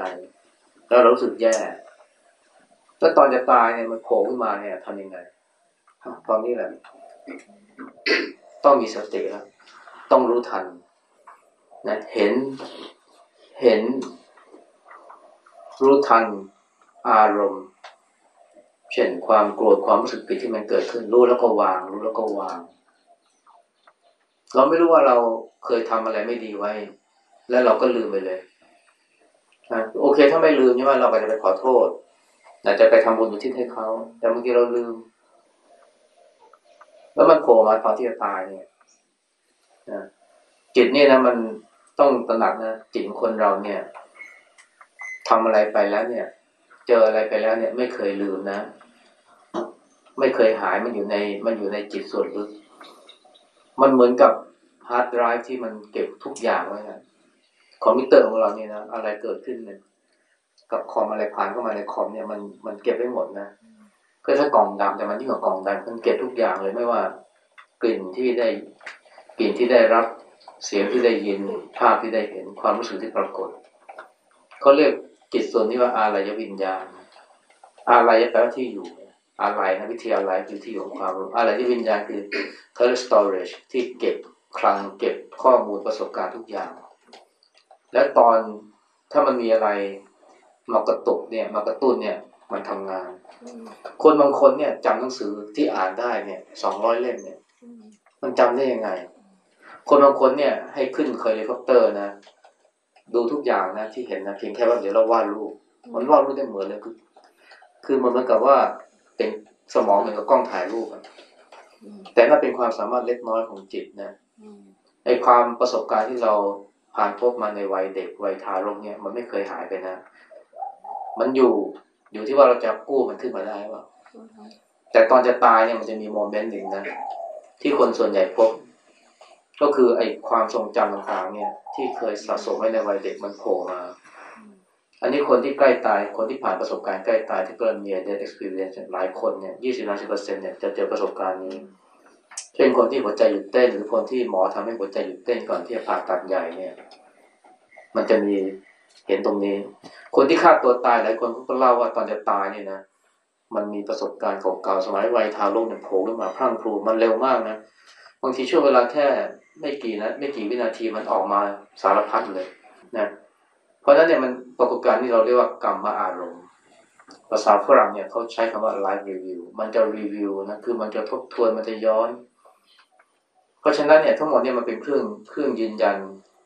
แล้วเรารู้สึกแย่ แล้วตอนจะตายเนี่ยมันโผล่ขึ้นมาเนี่ยทำยังไง ตอนนี้แหละ ต้องมีสติแล้ว ต้องรู้ทันนะเห็น เห็น รู้ทันอารมณ์ เช่นความโกรธความรู้สึกผิดที่มันเกิดขึ้น รู้แล้วก็วาง รู้แล้วก็วาง เราไม่รู้ว่าเราเคยทำอะไรไม่ดีไว้ แล้วเราก็ลืมไปเลย โอเค ถ้าไม่ลืมใช่ไหมเราก็จะไปขอโทษอาจจะไปทำบุญอุทิศให้เขาแต่บางทีเราลืม แล้วมันโผล่มาตอนที่จะตายเนี่ยนะจิตเนี่ยนะมันต้องตระหนักนะจิตคนเราเนี่ยทำอะไรไปแล้วเนี่ย เจออะไรไปแล้วเนี่ย ไม่เคยลืมนะไม่เคยหายมันอยู่ใน มันอยู่ในจิตส่วนลึก มันเหมือนกับฮาร์ดไดรฟ์ที่มันเก็บทุกอย่างไว้นะ คอมพิวเตอร์ของเราเนี่ยนะอะไรเกิดขึ้นเนี่ยกับคอมอะไรผ่านเข้ามาในคอมเนี่ยมันมันเก็บไว้หมดนะก็ถ้ากล่องดำแต่มันยิ่งกว่ากล่องดำมันเก็บทุกอย่างเลยไม่ว่ากลิ่นที่ได้กลิ่นที่ได้รับเสียงที่ได้ยินภาพที่ได้เห็นความรู้สึกที่ปรากฏเขาเรียกจิตส่วนนี้ว่าอารยวิญญาณอารยแปลว่าที่อยู่อะไรนะวิทยาลัยคือที่อยู่ของความรู้อะไรที่วิญญาณคือเขารียก storage ที่เก็บคลังเก็บข้อมูลประสบการณ์ทุกอย่าง และตอนถ้ามันมีอะไรมากระตุกเนี่ยมากระตุ้นเนี่ยมันทำงาน คนบางคนเนี่ยจำหนังสือที่อ่านได้เนี่ยสองร้อยเล่มเนี่ย มันจำได้ยังไง คนบางคนเนี่ยให้ขึ้นเฮลิคอปเตอร์นะ ดูทุกอย่างนะที่เห็นนะเพียงแค่ว่าเดี๋ยวเราวาดรูปมันวาดรูปได้เหมือนเลยคือคือมันเหมือนกับว่าเป็นสมองเหมือนกับกล้องถ่ายรูปอะแต่นั่นเป็นความสามารถเล็กน้อยของจิตนะไอความประสบการณ์ที่เรา ผ่านพบมาในวัยเด็กวัยทารกเนี่ยมันไม่เคยหายไปนะ มันอยู่อยู่ที่ว่าเราจะกู้มันขึ้นมาได้ว่าแต่ตอนจะตายเนี่ยมันจะมีโมเมนต์หนึ่งนะที่คนส่วนใหญ่พบ ก็คือไอความทรงจำต่างๆเนี่ย ที่เคยสะสมไว้ในวัยเด็กมันโผล่มา อันนี้คนที่ใกล้ตายคนที่ผ่านประสบการณ์ใกล้ตายที่เกิด near death experience หลายคนเนี่ยยี่สิบห้าสิบเปอร์เซ็นเนี่ยจะเจอประสบการณ์นี้ เช่นคนที่หัวใจหยุดเต้น หรือคนที่หมอทำให้หัวใจหยุดเต้นก่อนที่จะผ่าตัดใหญ่เนี่ย มันจะมีเห็นตรงนี้ คนที่ฆ่าตัวตายหลายคนก็เล่าว่าตอนจะตายเนี่ยนะมันมีประสบการณ์เก่าๆสมัยวัยทารกเนี่ยโผล่ขึ้นมาพรั่งพรูมันเร็วมากนะบางทีช่วงเวลาแค่ไม่กี่นะไม่กี่วินาทีมันออกมาสารพัดเลยนะเพราะฉะนั้นเนี่ยมันปรากฏการณ์ที่เราเรียกว่ากรรมอารมณ์ ภาษาฝรั่งเนี่ยเขาใช้คำว่า live review มันจะรีวิวนะคือมันจะทบทวนมันจะย้อน เพราะฉะนั้นเนี่ยทั้งหมดเนี่ยมันเป็นเครื่องเครื่องยืนยัน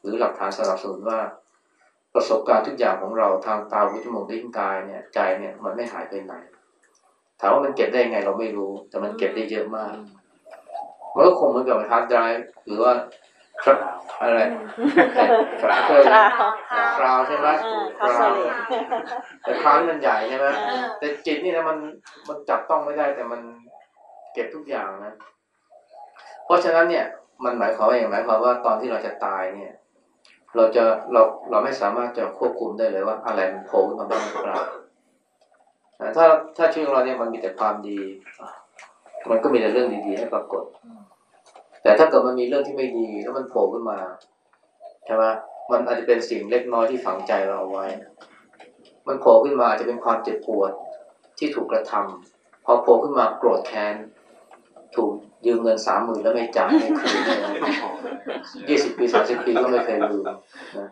หรือหลักฐานสนับสนุนว่า ประสบการณ์ทุกอย่างของเราทางตาหูจมูกลิ้นกายเนี่ยใจเนี่ยมันไม่หายไปไหนถามว่ามันเก็บได้ไงเราไม่รู้ แต่มันเก็บได้เยอะมากมันก็คงเหมือนกับฮาร์ดไดรฟ์หรือว่าครับอะไรครับเคย cloud cloud ใช่ไหมอ่า cloud cloud แต่ cloud นี่มันใหญ่ใช่ไหมอ่าแต่จิตนี่นะมันมันจับต้องไม่ได้แต่มันเก็บทุกอย่างนะ เพราะฉะนั้นเนี่ยมันหมายความว่าอย่างไรหมายความว่าตอนที่เราจะตายเนี่ย เราจะเราเราไม่สามารถจะควบคุมได้เลยว่าอะไรมันโผล่ขึ้นมาบ้างหรือเปล่าถ้าถ้าชีวิตของเราเนี่ยมันมีแต่ความดี มันก็มีแต่เรื่องดีๆให้ปรากฏ แต่ถ้าเกิดมันมีเรื่องที่ไม่ดีแล้วมันโผล่ขึ้นมาใช่ไหมมันอาจจะเป็นสิ่งเล็กน้อยที่ฝังใจเราเอาไว้ มันโผล่ขึ้นมาอาจจะเป็นความเจ็บปวดที่ถูกกระทำพอโผล่ขึ้นมาโกรธแค้นถูก ยืมเงินสามหมื่นแล้วไม่จ่ายไม่คืนยี่สิบปีสามสิบปีก็ไม่เคยลืมนะ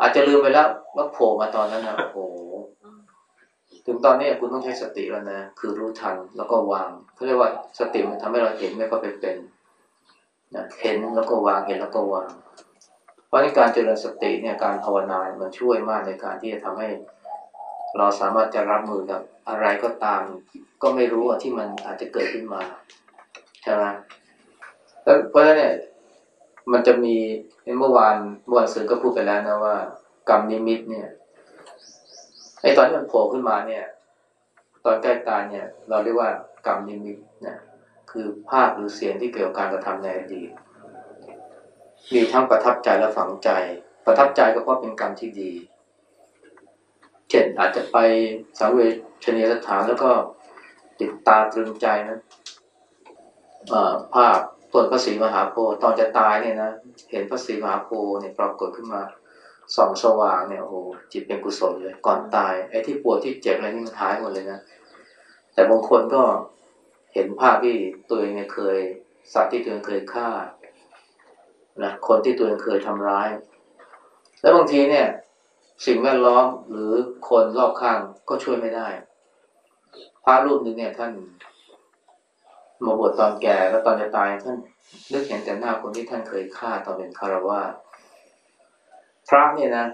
อาจจะลืมไปแล้วว่าโผล่มาตอนนั้นนะโอ้โหถึงตอนนี้คุณต้องใช้สติแล้วนะคือรู้ทันแล้วก็วางเขาเรียกว่าสติมันทำให้เราเห็นไม่ก็เป็นเป็นนะเห็นแล้วก็วางเห็นแล้วก็วาง เพราะในการเจริญสติเนี่ยการภาวนาเนี่ยมันช่วยมากในการที่จะทำให้ เราสามารถจะรับมือกับอะไรก็ตาม ก็ไม่รู้อะที่มันอาจจะเกิดขึ้นมาใช่ไหมแล้วเพราะฉะนั้นเนี่ยมันจะมีเมื่อวานเมื่อวานสื่อก็พูดไปแล้วนะว่า กรรมนิมิตเนี่ยไอ้ตอนที่มันโผล่ขึ้นมาเนี่ย ตอนใกล้ตายเนี่ย เราเรียกว่ากรรมนิมิตนะคือภาพหรือเสียงที่เกี่ยวกับการกระทำในอดีตมีทั้งประทับใจและฝังใจ ประทับใจก็เพราะเป็นกรรมที่ดี เช่นอาจจะไปสังเวชนียสถานแล้วก็ติดตาตรึงใจนะ ภาพต้นพระศรีมหาโพธิ์ตอนจะตายเนี่ยนะเห็นพระศรีมหาโพธิ์เนี่ยปรากฏขึ้นมาส่องสว่างเนี่ยโอ้โหจิตเป็นกุศลเลยก่อนตายไอ้ที่ปวดที่เจ็บอะไรนี่มันหายหมดเลยนะแต่บางคนก็เห็นภาพที่ตัวเองเนี่ยเคยสัตว์ที่ตัวเองเคยฆ่านะคนที่ตัวเองเคยทำร้าย แล้วบางทีเนี่ย สิ่งแวดล้อมหรือคนรอบข้างก็ช่วยไม่ได้พระรูปหนึ่งเนี่ยท่าน มาบวชตอนแก่แล้วตอนจะตายท่านนึกเห็นแต่หน้าคนที่ท่านเคยฆ่าตอนเป็นคารวาสพระเนี่ยนะ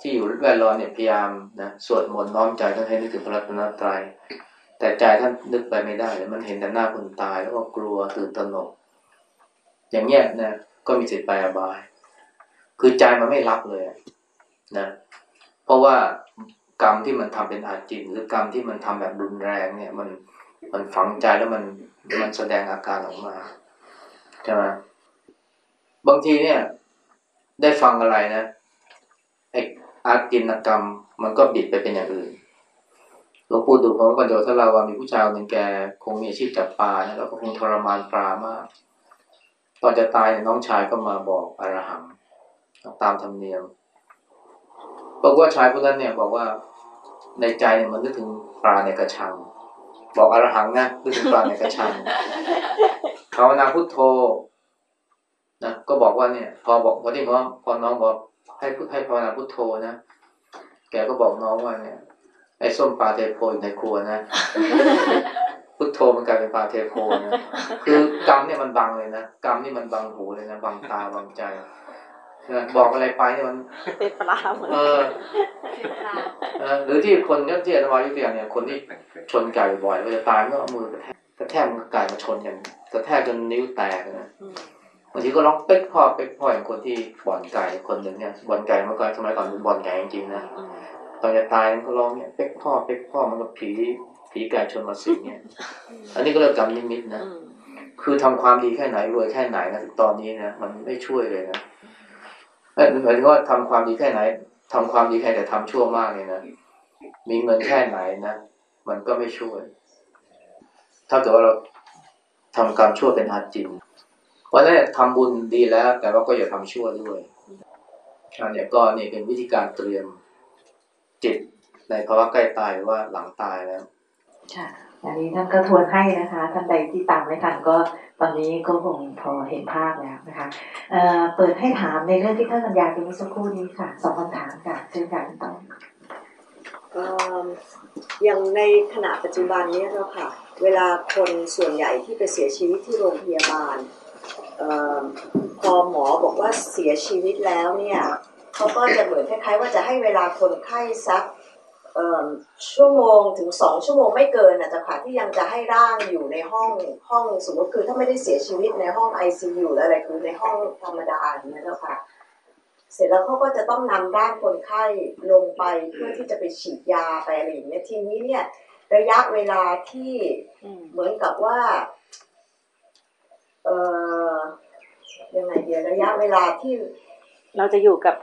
ที่อยู่แวดล้อมเนี่ยพยายามนะสวดมนต์น้อมใจท่านให้นึกถึงพระรัตนตรัยแต่ใจท่านนึกไปไม่ได้เลยมันเห็นแต่หน้าคนตายแล้วก็กลัวตื่นตระหนก อย่างเงี้ยนะก็มีสิทธิ์ไปอบาย คือใจมันไม่รับเลยนะเพราะว่ากรรมที่มันทำเป็นอาจิน หรือกรรมที่มันทำแบบรุนแรงเนี่ยมัน มันฝังใจแล้วมันมันแสดงอาการออกมาใช่ไหมบางทีเนี่ย ได้ฟังอะไรนะไออาจินกรรม มันก็บิดไปเป็นอย่างอื่นหลวงปู่ดูลพระปัญโยถ้าเราว่ามีผู้ชายหนึ่งแกคงมีอาชีพจับปลานะแล้วก็คงทรมานปลามาก ตอนจะตายเนี่ยน้องชายก็มาบอกอรหังตามธรรมเนียมบอกว่าชายคนนั้นเนี่ยบอกว่าในใจเนี่ยมันนึกถึงปลาในกระชัง บอกอรหังนะนึกถึงปลาในกระชังภาวนาพุทโธนะก็บอกว่าเนี่ย พอบอกพอที่พอพอน้องบอกให้พุทให้ภาวนาพุทโธนะแกก็บอกน้องว่าเนี่ย ไอ้ส้มปลาเทโพอยู่ในครัวนะพุทโธมันกลายเป็นปลาเทโพนะคือกรรมเนี่ยมันบังเลยนะกรรมนี่มันบังหูเลยนะบังตาบังใจ บอกอะไรไปเนี่ยมันเป็นปลาเหมือนเออเออหรือที่คนเนี่ยที่อาตมายกตัวอย่างเนี่ยคนที่ชนไก่บ่อยเวลาตายมันก็เอามือกระแทกกระแทกมันก็ไก่มาชนกันกระแทกจนนิ้วแตกนะอืมบางทีก็ร้องเป๊กพ่อเป๊กพ่ออย่างคนที่บ่อนไก่คนหนึ่งเนี่ยบ่อนไก่เมื่อก่อนสมัยก่อนเป็นบ่อนไก่จริงๆนะอืมตอนจะตายมันก็ร้องเนี่ยเป๊กพ่อเป๊กพ่อมันก็ผีผีไก่ชนมาสิงเนี่ย อันนี้ก็เรียกกรรมนิมิตนะอืมคือทำความดีแค่ไหนรวยแค่ไหนนะถึงตอนนี้นะมันไม่ช่วยเลยนะ เอ้ยหมายถึงว่าทำความดีแค่ไหนทำความดีแค่แต่ทำชั่วมากเลยนะ มีเงินแค่ไหนนะ มันก็ไม่ช่วย ถ้าเกิดว่าเราทำกรรมชั่วเป็นอาจินเพราะนั้นทำบุญดีแล้ว แต่ว่าก็อย่าทำชั่วด้วยอันนี้ก็นี่เป็นวิธีการเตรียมจิตในภาวะใกล้ตายหรือว่าหลังตายแล้วค่ อันนี้ท่านก็ทวนให้นะคะ ท่านใดที่ตามไม่ทันก็ตอนนี้ก็คงพอเห็นภาพแล้วนะคะเอ่อเปิดให้ถามในเรื่องที่ท่านบรรยาไปเมื่อสักครู่นี้ค่ะสองคำถามค่ะเชิญค่ะคุณต้องเอิ่มอย่างในขณะปัจจุบันนี้เจ้าค่ะ เวลาคนส่วนใหญ่ที่ไปเสียชีวิตที่โรงพยาบาลเอพอหมอบอกว่าเสียชีวิตแล้วเนี่ยเขาก็จะเหมือนคล้ายๆว่าจะให้เวลาคนไข้สัก ชั่วโมงถึงสองชั่วโมงไม่เกินอะเจ้าค่ะที่ยังจะให้ร่างอยู่ในห้องห้องสมมติคือถ้าไม่ได้เสียชีวิตในห้อง ICU หรืออะไรคือในห้องธรรมดาอย่างเนี่ยเจ้าค่ะเสร็จแล้วเขาก็จะต้องนำร่างคนไข้ลงไปเพื่อที่จะไปฉีดยาไปอะไรอย่างเงี้ยทีนี้เนี่ยระยะเวลาที่อืมเหมือนกับว่า เอ่อยังไงเดียวระยะเวลาที่เราจะอยู่กับ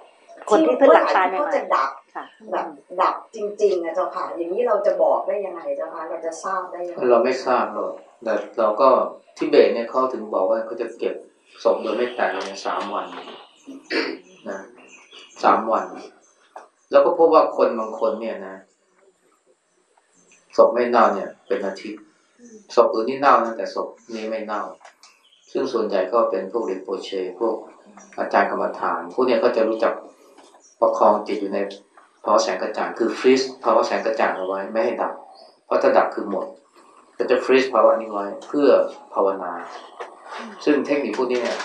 คนที่เพิ่งหลังตายใหที่ม่เขาจะดับ ๆค่ะแบบดับจริงๆนะเจ้าค่ะ อย่างนี้เราจะบอกได้ยังไงเจ้าค่ะเราจะทราบได้ยังไงเราไม่ทราบหรอกแต่เราก็ที่เบสเนี่ยเขาถึงบอกว่าเขาจะเก็บศพโดยไม่แตกในสามวันนะสามวัน แล้วก็พบว่าคนบางคนเนี่ยนะศพไม่เน่าเนี่ย เป็นอาทิตย์ศพอื่นนี่เน่านะแต่ศพนี้ไม่เน่า ซึ่งส่วนใหญ่ก็เป็นพวกเรโปเช พวกอาจารย์กรรมฐาน พวกเนี้ยก็จะรู้จักประคองจิตอยู่ใน ภาวะแสงกระจ่างคือฟรีซภาวะแสงกระจ่างเอาไว้ไม่ให้ดับ เพราะถ้าดับคือหมด ก็จะฟรีซภาวะนี้ไว้เพื่อภาวนา ซึ่งเทคนิคพวกนี้เนี่ย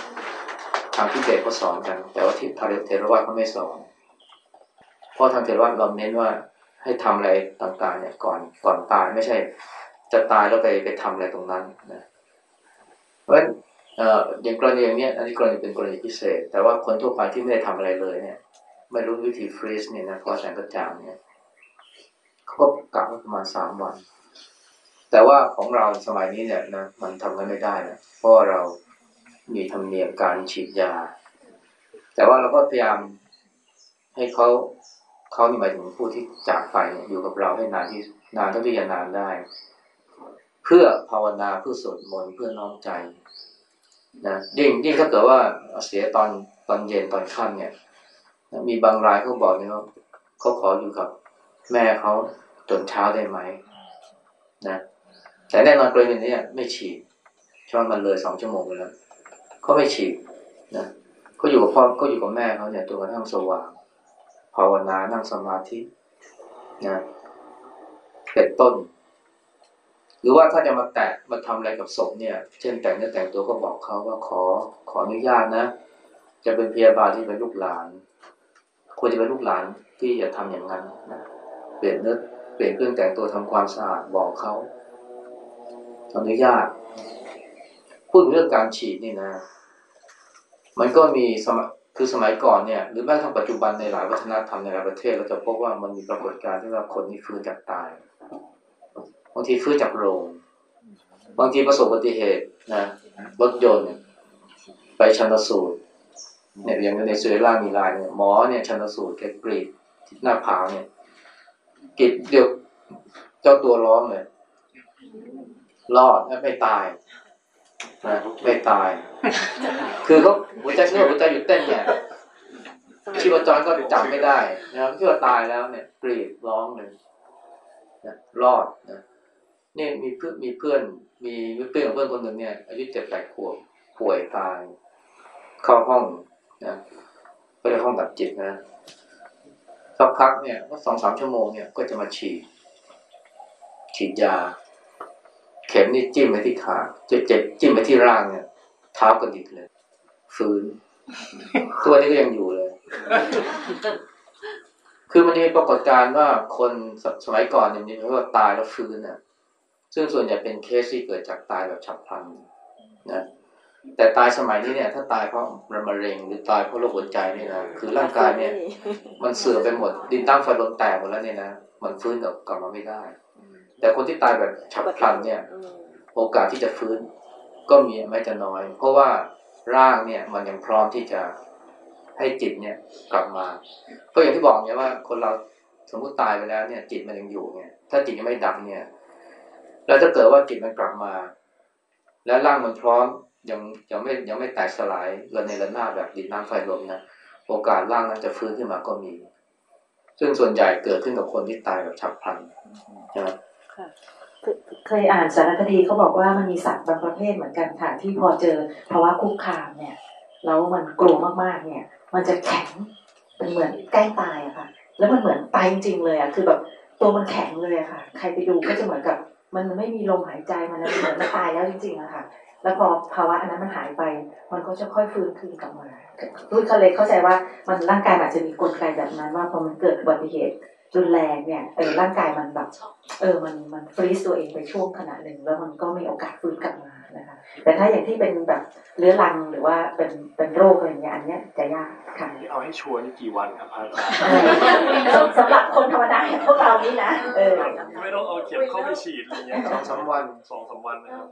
ทางทิเบตเขาสอนกัน แต่ว่าที่ทางเทรวาสเขาไม่สอนเพราะทางเทรวาสเราเน้นว่าให้ทำอะไรต่างๆเนี่ยก่อนก่อนตายไม่ใช่ จะตายแล้วไปไปทำอะไรตรงนั้นนะเพราะฉะนั้นเอออย่างกรณีอย่างเนี้ยอันนี้กรณีเป็นกรณีพิเศษ แต่ว่าคนทั่วไปที่ไม่ได้ทำอะไรเลยเนี่ย ไม่รู้วิธีฟรีซเนี่ยนะพราะแสงกระจ่างเนี่ยเขาก็กลับประมาณสามวัน แต่ว่าของเราสมัยนี้เนี่ยนะมันทำกันไม่ได้นะเพราะเรามีธรรมเนียมการฉีดยา แต่ว่าเราก็พยายามให้เขาเขานี่หมายถึงผู้ที่จากไปอยู่กับเราให้นานที่นานเท่าที่จะนานได้ เพื่อภาวนาเพื่อสวดมนต์เพื่อน้อมใจนะยิ่งยิ่งถ้าเกิดว่าเสียตอนตอนเย็นตอนค่ำเนี่ย มีบางรายเขาบอกเนี่ยว่าเขาขออยู่กับ แม่เขาจนเช้าได้ไหมนะแต่แน่นอนกรณีนี้ไม่ฉีดเพราะมันเลยสองชั่วโมงไปแล้วเขาไม่ฉีดนะเขาอยู่กับพ่อเขาอยู่กับแม่เขาเนี่ยตัวกระทั่งสว่างภาวนานั่งสมาธินะเป็นต้น หรือว่าถ้าจะมาแตะมาทำอะไรกับศพเนี่ย เช่นแต่งเนื้อแต่งตัวก็บอกเขาว่าขอขออนุญาตนะ จะเป็นพยาบาลที่เป็นลูกหลาน ควรจะเป็นลูกหลานที่จะทำอย่างนั้นนะเปลี่ยนเนื้อเปลี่ยนเครื่องแต่งตัวทำความสะอาดบอกเขาอนุญาต พูดเรื่องการฉีดนี่นะ มันก็มีสมัยคือสมัยก่อนเนี่ย หรือแม้กระทั่งปัจจุบันในหลายวัฒนธรรมในหลายประเทศเราจะพบว่ามันมีปรากฏการณ์ที่ว่าคนที่ฟื้นจากตายบางทีฟื้นจากโรงบางทีประสบอุบัติเหตุนะรถยนต์ไปชันสูตร เนี่ยอย่างในสุเอล่ามีลายเนี่ยหมอเนี่ยชันสูตรแกกรีดที่หน้าผากเนี่ยกรีดเดียวเจ้าตัวร้องเลยรอดไม่ตายนะไม่ตาย คือเขาหัวใจเชื่อหัวใจหยุดเต้นเนี่ยชีพจรก็จับไม่ได้นะครับคิดว่าตายแล้วเนี่ยกรีดร้องเลยนะรอดนะเนี่ยมีเพื่อนมีเพื่อน มีเพื่อนของเพื่อนคนหนึ่งเนี่ยอายุเจ็ดแปดขวบป่วยตาย เข้าห้อง นะก็จะห้องดับจิตนะสักพักเนี่ยก็สองสามชั่วโมงเนี่ยก็จะมาฉีด ฉีดยา เข็มนี่จิ้มไปที่ขาเจ็บเจ็บจิ้มไปที่ร่างเนี่ย เท้ากระดิกเลย ฟื้นตัวนี้ก็ยังอยู่เลย คือมันมีปรากฏการณ์ว่าคนสสมัยก่อนเนี่ยมีว่าตายแล้วฟื้นน่ะ ซึ่งส่วนใหญ่เป็นเคสที่เกิดจากตายแบบฉับพลันนะ แต่ตายสมัยนี้เนี่ย ถ้าตายเพราะมะเร็งหรือตายเพราะโรคหัวใจนี่นะคือร่างกายเนี่ย มันเสื่อมไปหมดดินตั้งไฟลมแตกหมดแล้วเนี่ยนะมันฟื้นกลับมาไม่ได้ แต่คนที่ตายแบบฉับพลันเนี่ย โอกาสที่จะฟื้น ก็มีไม่จะน้อย เพราะว่าร่างเนี่ย มันยังพร้อมที่จะให้จิตเนี่ยกลับมาก็อย่างที่บอกเนี่ยว่า คนเราสมมติตายไปแล้วเนี่ย จิตมันยังอยู่เนี่ย ถ้าจิตยังไม่ดับเนี่ยแล้วถ้าเกิดว่าจิตมันกลับมา แล้วร่างมันพร้อม ยังยังไม่ยังไม่แตกสลายระเนระนาดแบบดินน้ำไฟลมนะโอกาสร่างนั้นจะฟื้นขึ้นมาก็มี ซึ่งส่วนใหญ่เกิดขึ้นกับคนที่ตายแบบฉับพลันใช่ไหมเคยอ่านสารคดีเขาบอกว่ามันมีสัตว์บางประเภทเหมือนกันค่ะที่พอเจอภาวะคุกคามเนี่ยแล้วมันกลัวมากๆเนี่ย มันจะแข็งเป็นเหมือนใกล้ตายอะค่ะ แล้วมันเหมือนตายจริงๆเลยอะคือแบบตัวมันแข็งเลยอะค่ะ ใครไปดูก็จะเหมือนกับ มันไม่มีลมหายใจมันนะเหมือนมันตายแล้วจริงๆอะค่ะ แล้วพอภาวะอันนั้นมันหายไป มันก็จะค่อยฟื้นคืนกลับมาพูดเขาเลยเข้าใจว่ามันร่างกายอาจจะมีกลไกแบบนั้น ว่าพอมันเกิดอุบัติเหตุรุนแรงเนี่ยเออร่างกายมันแบบเออมันมันฟรีซตัวเองไปช่วงขณะหนึ่ง แล้วมันก็มีโอกาสฟื้นกลับมานะคะแต่ถ้าอย่างที่เป็นแบบเรื้อรังหรือว่าเป็นเป็นโรคอะไรอย่างเงี้ยอันเนี้ยจะยากค่ะนี่เอาให้ชัวร์นี่กี่วันครับพระอาจารย์เออสำหรับคนธรรมดาอย่างพวกเรานี่นะเออไม่ต้องเอาเข็มเข้าไปฉีดอะไรเงี้ยสองสามวันสองสามวันนะครับ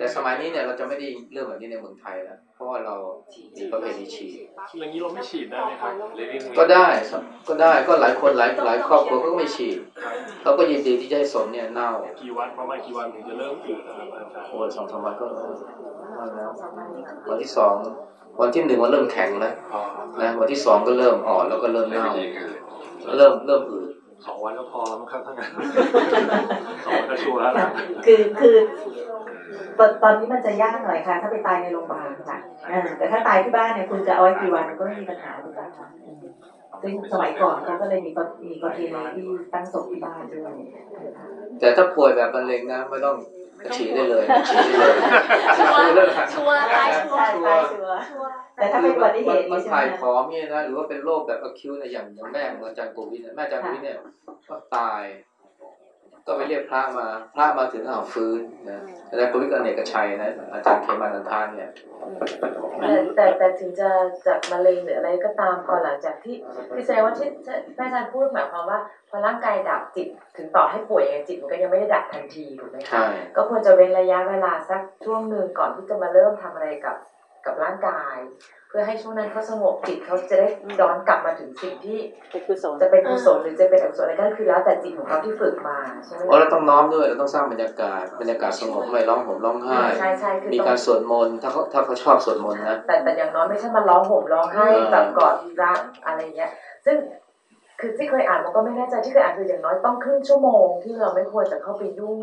แต่สมัยนี้เนี่ยเราจะไม่ได้เรื่องแบบนี้ในเมืองไทยแล้วเพราะว่าเรามีประเพณีฉีดอย่างนี้เราไม่ฉีดได้ไหมครับก็ได้ก็ได้ก็หลายคนหลายหลายครอบครัวเขาก็ไม่ฉีดเขาก็ยินดีที่จะให้ศพเนี่ยเน่ากี่วันประมาณกี่วันถึงจะเริ่มอืดนะครับอาจารย์โอ้ยสองสามวันก็เน่าแล้ววันที่สองวันที่หนึ่งมันเริ่มแข็งแล้วอ๋อนะวันที่สองก็เริ่มอ่อนแล้วก็เริ่มเน่าเริ่มเริ่มอืดสองวันก็พอแล้วมั้งครับทั้างนั้นสองวันก็ชัวร์แล้วนะคือคือ ตอนตอนนี้มันจะยากหน่อยค่ะ ถ้าไปตายในโรงพยาบาลค่ะเออแต่ถ้าตายที่บ้านเนี่ยคุณจะเอาไว้กี่วันก็ไม่มีปัญหาถูกไหมคะอืมซึ่งสมัยก่อนเขาก็เลยมีประมีประเพณีที่ตั้งศพที่บ้านด้วยนะคะแต่ถ้าป่วยแบบมะเร็งนะไม่ต้องฉีดได้เลยฉีดได้เลยชัวร์เรื่องชัวร์ตายชัวร์ใช่ใช่ชัวร์แต่ถ้าเป็นอุบัติเหตุมันใช่ไหมถ่ายผคะอมเนี่ยนะหรือว่าเป็นโรคแบบอคิวเนี่ยอย่างอย่างแม่ของอาจารย์โกวิทเนี่ยแม่อาจารย์โกวิทเนี่ยก็ตาย ก็ไปเรียกพระมา พระมาถึงอ้าวฟื้นนะอาจารย์โกวิทอเนกชัยนะ อาจารย์เคมานันทานเนี่ยแต่แต่แต่ถึงจะจากมะเร็งหรืออะไรก็ตามพอหลังจากที่คือแสดงว่าที่แม่อาจารย์พูดหมายความว่า พอร่างกายดับจิต ถึงต่อให้ป่วยยังไงจิตมันก็ยังไม่ได้ดับทันทีถูกไหมคะใช่ก็ควรจะเว้นระยะเวลาสักช่วงหนึ่งก่อนที่จะมาเริ่มทำอะไรกับ กับร่างกาย เพื่อให้ช่วงนั้นเขาสงบจิตเขาจะได้ย้อนกลับมาถึงสิ่งที่เป็นกุศลจะเป็นกุศลหรือจะเป็นอกุศลอะไรก็คือแล้วแต่จิตของเขาที่ฝึกมาใช่ไหมเพราะเราต้องน้อมด้วยเราต้องสร้างบรรยากาศบรรยากาศสงบไม่ร้องห่มร้องไห้ใช่ใช่คือมีต้องการสวดมนต์ถ้าเขาถ้าเขาชอบสวดมนต์นะแต่แต่อย่างน้อยไม่ใช่มาร้องห่มร้องไห้เออแบบกอดรักอะไรเงี้ย ซึ่งคือที่เคยอ่านมันก็ไม่แน่ใจที่เคยอ่านคืออย่างน้อยต้องครึ่งชั่วโมงที่เราไม่ควรจะเข้าไปยุ่ง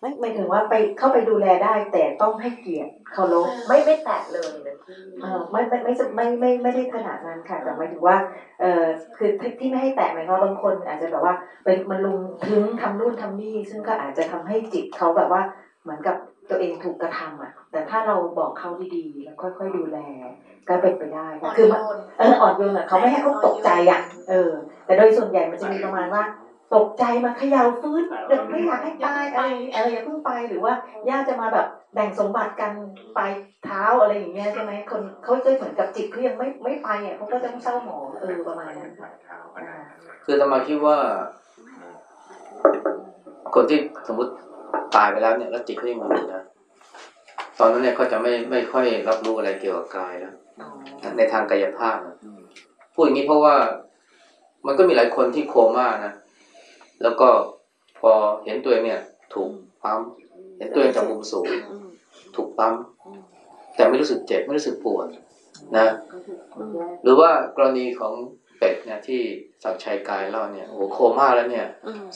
ไม่หมายถึงว่าไปเข้าไปดูแลได้ แต่ต้องให้เกียรติเคารพไม่ไม่แตะเลยนะพี่เออไม่ไม่ไม่ไม่ไม่ไม่ได้ขนาดนั้นค่ะแต่หมายถึงว่าเออคือที่ที่ไม่ให้แตะหมายความว่าบางคน อาจจะแบบว่าไปมันลุมถึงทำนู่นทำนี่ ซึ่งก็อาจจะทำให้จิตเขาแบบว่าเหมือนกับตัวเองถูกกระทำอะ แต่ถ้าเราบอกเขาดีๆแล้วค่อยๆดูแลก็เป็นไปได้ค่ะคือมันเอออ่อนโยนอะเขาไม่ให้เขาตกใจอะเออ แต่โดยส่วนใหญ่มันจะมีประมาณว่า ตกใจมาเขย่าฟื้นเด็กไม่อยากให้ตายอะไรอะไรอย่าเพิ่งไปหรือว่าญาติจะมาแบบแบ่งสมบัติกันไปเท้าอะไรอย่างเงี้ยใช่ไหมคนเขาจะเหมือนกับจิตเขายังไม่ไม่ไปอะเขาก็จะต้องเศร้าหมองเออประมาณนั้นค่ะอ่าคือธรรมาคิดว่า คนที่สมมติตายไปแล้วเนี่ยแล้วจิตเขายังอยู่นะตอนนั้นเนี่ยเขาจะไม่ไม่ค่อยรับรู้อะไรเกี่ยวกับกายแล้วในทางกายภาพนะพูดอย่างนี้เพราะว่า มันก็มีหลายคนที่โคม่านะ แล้วก็พอเห็นตัวเองเนี่ย ถูกปั๊มเห็นตัวเองจากมุมสูง ถูกปั๊มแต่ไม่รู้สึกเจ็บไม่รู้สึกปวดนะ หรือว่ากรณีของเป็ดเนี่ยที่สักชัยกายเล่าเนี่ยโอ้โคม่าแล้วเนี่ย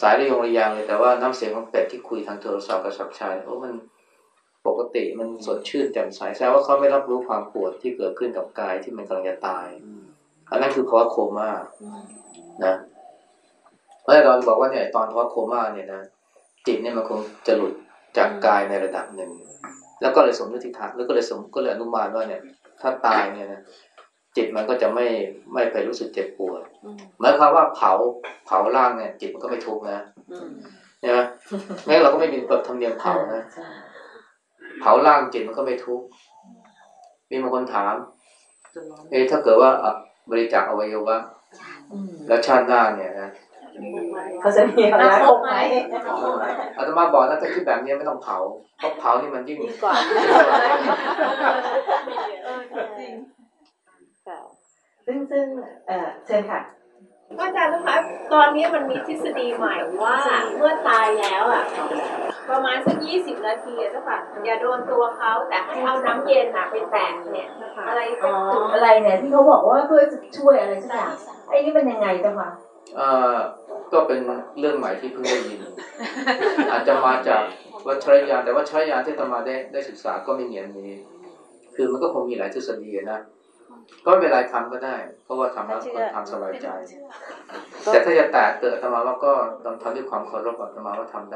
สายระยงระยางเลยแต่ว่าน้ำเสียงของเป็ดที่คุยทางโทรศัพท์กับสักชัยโอ้มันปกติมันสดชื่นแจ่มใสแสดงว่าเขาไม่รับรู้ความปวดที่เกิดขึ้นกับกายที่มันกำลังจะตายอันนั้นคือภาวะโคม่านะ เพราะฉะนั้นเราบอกว่าเนี่ยตอนภาวะโคม่าเนี่ยนะจิตเนี่ยมันคงจะหลุดจากกายในระดับหนึ่ง แล้วก็เลยสมมติฐานแล้วก็เลยสมก็เลยอนุมานว่าเนี่ย ถ้าตายเนี่ยนะจิตมันก็จะไม่ไม่ไปรู้สึกเจ็บปวดหมายความว่าเผาเผาร่างเนี่ย จิตมันก็ไม่ทุกข์นะใช่ไหมแม้เราก็ไม่มีแบบธรรมเนียมเผานะใช่เผาร่างจิตมันก็ไม่ทุกข์มีบางคนถามเอ๊ะถ้าเกิดว่าอะบริจาคอวัยวะอืมแล้วชาติหน้าเนี่ยนะ เขาจะมีอะไรครบไหมอาตมาบอกนะถ้าคิดแบบนี้ไม่ต้องเผาเพราะเผานี่มันยิ่งดีกว่าค่ะซึ่งซึ่งเออเชิญค่ะอาจารย์นะคะตอนนี้มันมีทฤษฎีใหม่ว่าเมื่อตายแล้วอะ ประมาณสักยี่สิบนาทีอะเจ้าค่ะอย่าโดนตัวเขาแต่ให้เอาน้ำเย็นอะไปแตะเนี่ยอะไรสักจุดอะไรเนี่ยที่เขาบอกว่าเพื่อจะช่วยอะไรสักอย่างไอ้นี่มันยังไงเจ้าคะเอ่อ ก็เป็นเรื่องใหม่ที่เพิ่งได้ยิน อาจจะมาจากวัชรยานแต่วัชรยานที่อาตมาได้ได้ศึกษาก็ไม่เหมือนนี้ คือมันก็คงมีหลายทฤษฎีนะก็ไม่เป็นไรทำก็ได้ เพราะว่าทำแล้วคนทำสบายใจ แต่ถ้าจะแตะเกิดอาตมาว่าก็ต้องทำด้วยความเคารพอาตมาว่าทำได้